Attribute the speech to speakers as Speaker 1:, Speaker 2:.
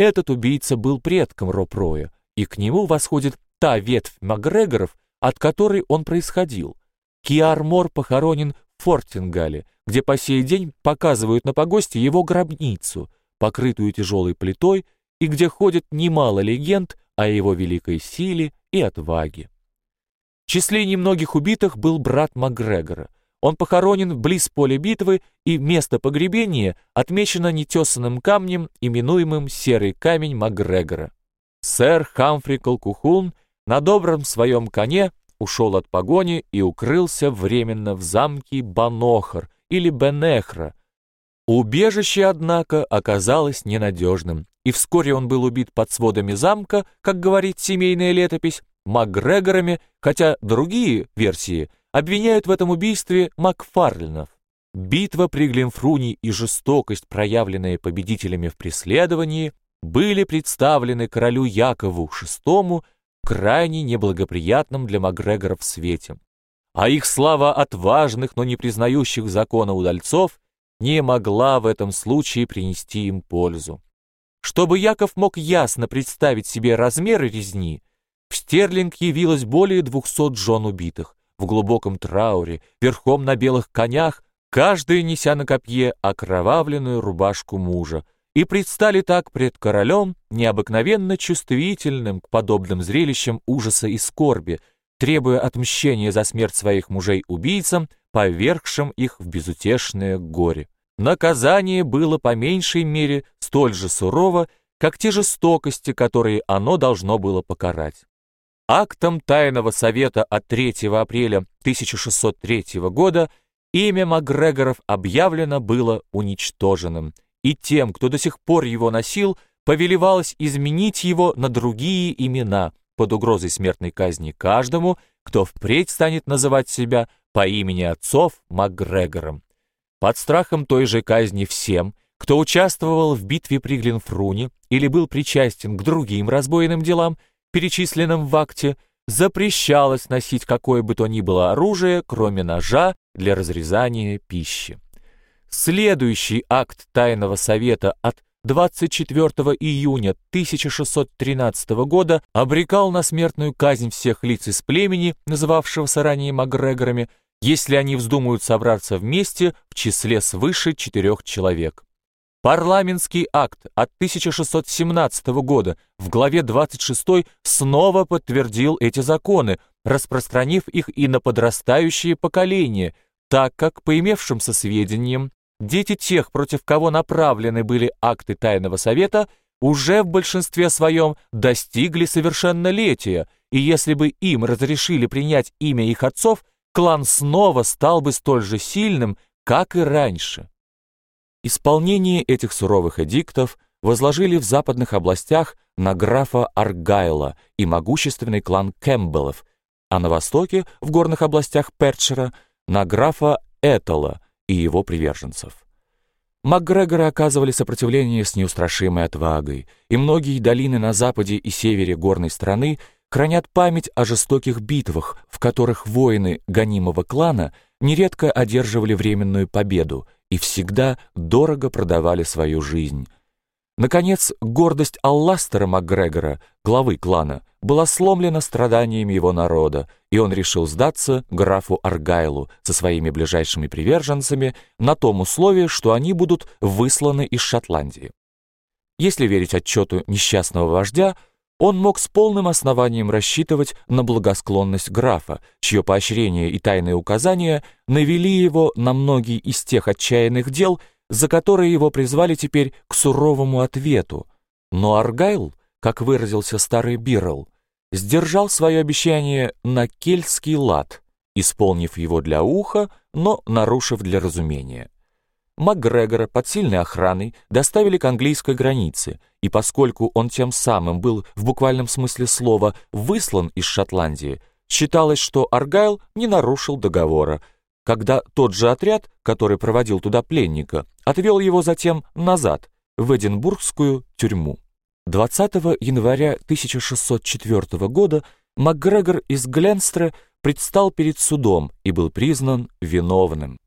Speaker 1: этот убийца был предком Ропроя, и к нему восходит та ветвь Макгрегоров, от которой он происходил. Киармор похоронен в Фортингале, где по сей день показывают на погосте его гробницу, покрытую тяжелой плитой, и где ходит немало легенд о его великой силе и отваге. В числе немногих убитых был брат Макгрегора. Он похоронен близ поля битвы, и место погребения отмечено нетесанным камнем, именуемым «Серый камень Макгрегора». Сэр Хамфри Колкухун на добром своем коне ушел от погони и укрылся временно в замке Банохар или Бенехра. Убежище, однако, оказалось ненадежным, и вскоре он был убит под сводами замка, как говорит семейная летопись, Макгрегорами, хотя другие версии обвиняют в этом убийстве Макфарлинов. Битва при Глинфруне и жестокость, проявленные победителями в преследовании, были представлены королю Якову VI крайне неблагоприятном для Макгрегоров свете. А их слава отважных, но не признающих закона удальцов не могла в этом случае принести им пользу. Чтобы Яков мог ясно представить себе размеры резни, в Стерлинг явилось более двухсот жен убитых, в глубоком трауре, верхом на белых конях, каждая неся на копье окровавленную рубашку мужа, и предстали так пред королем, необыкновенно чувствительным к подобным зрелищам ужаса и скорби, требуя отмщения за смерть своих мужей-убийцам, повергшим их в безутешное горе. Наказание было по меньшей мере столь же сурово, как те жестокости, которые оно должно было покарать. Актом Тайного Совета от 3 апреля 1603 года имя Макгрегоров объявлено было уничтоженным, и тем, кто до сих пор его носил, повелевалось изменить его на другие имена под угрозой смертной казни каждому, кто впредь станет называть себя по имени отцов Макгрегором. Под страхом той же казни всем, кто участвовал в битве при Глинфруне или был причастен к другим разбойным делам, перечисленным в акте, запрещалось носить какое бы то ни было оружие, кроме ножа для разрезания пищи. Следующий акт Тайного Совета от 24 июня 1613 года обрекал на смертную казнь всех лиц из племени, называвшегося ранее Макгрегорами, если они вздумают собраться вместе в числе свыше четырех человек. Парламентский акт от 1617 года в главе 26 снова подтвердил эти законы, распространив их и на подрастающие поколения, так как, по имевшимся сведениям, Дети тех, против кого направлены были акты Тайного Совета, уже в большинстве своем достигли совершеннолетия, и если бы им разрешили принять имя их отцов, клан снова стал бы столь же сильным, как и раньше. Исполнение этих суровых эдиктов возложили в западных областях на графа Аргайла и могущественный клан Кэмпбеллов, а на востоке, в горных областях Перчера, на графа Этала – и его приверженцев. Макгрегоры оказывали сопротивление с неустрашимой отвагой, и многие долины на западе и севере горной страны хранят память о жестоких битвах, в которых воины гонимого клана нередко одерживали временную победу и всегда дорого продавали свою жизнь. Наконец, гордость Алластера Макгрегора, главы клана, была сломлена страданиями его народа, и он решил сдаться графу Аргайлу со своими ближайшими приверженцами на том условии, что они будут высланы из Шотландии. Если верить отчету несчастного вождя, он мог с полным основанием рассчитывать на благосклонность графа, чье поощрение и тайные указания навели его на многие из тех отчаянных дел, за которые его призвали теперь к суровому ответу. Но Аргайл как выразился старый Бирл, сдержал свое обещание на кельтский лад, исполнив его для уха, но нарушив для разумения. Макгрегора под сильной охраной доставили к английской границе, и поскольку он тем самым был в буквальном смысле слова выслан из Шотландии, считалось, что Аргайл не нарушил договора, когда тот же отряд, который проводил туда пленника, отвел его затем назад, в Эдинбургскую тюрьму. 20 января 1604 года МакГрегор из Гленстра предстал перед судом и был признан виновным.